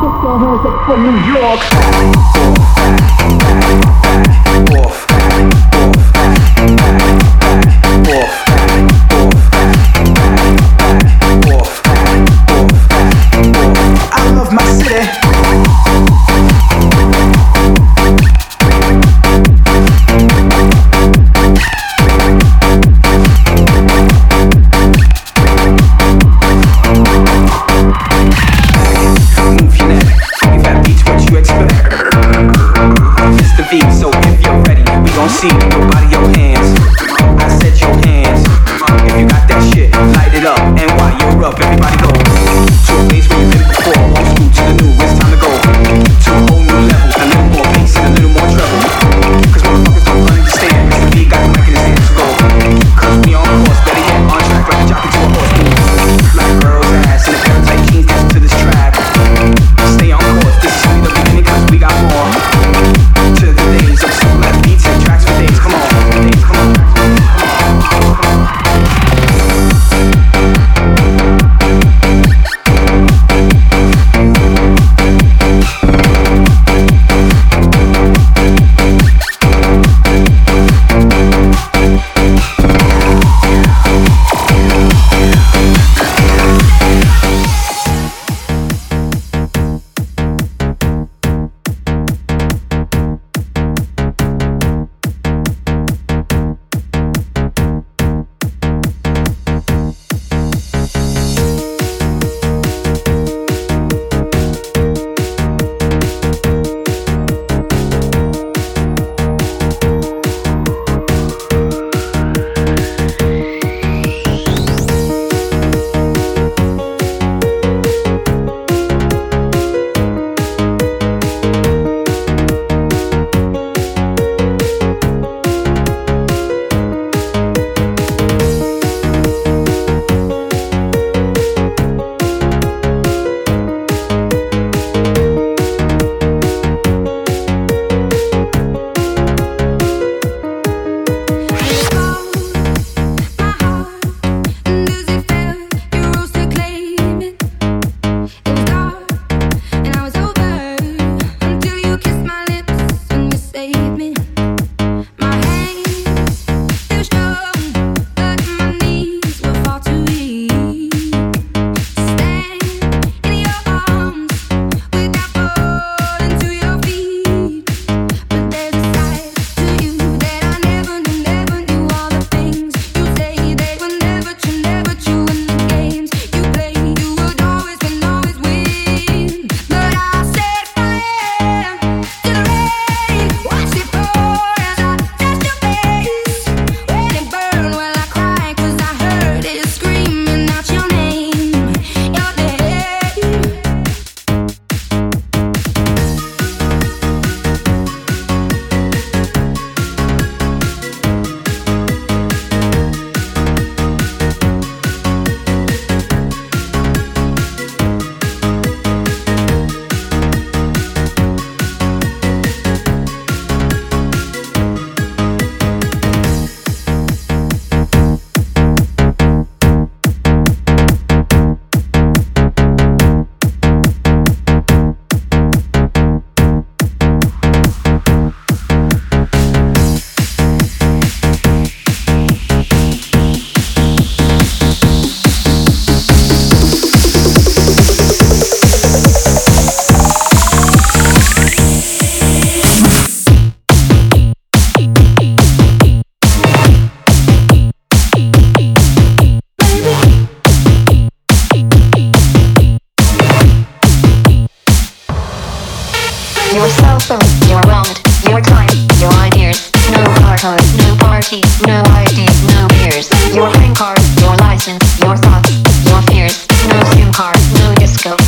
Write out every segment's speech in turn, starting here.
put your hands up for New York.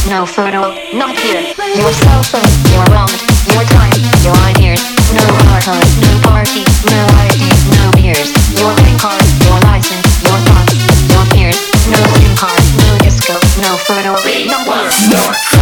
no photo, not here. Your cell phone, your wallet, your time, your ideas, no hard time, no party, no ID, no beers. Your bank card, your license, your thoughts, your peers, no SIM card, no disco, no photo, not here. not here.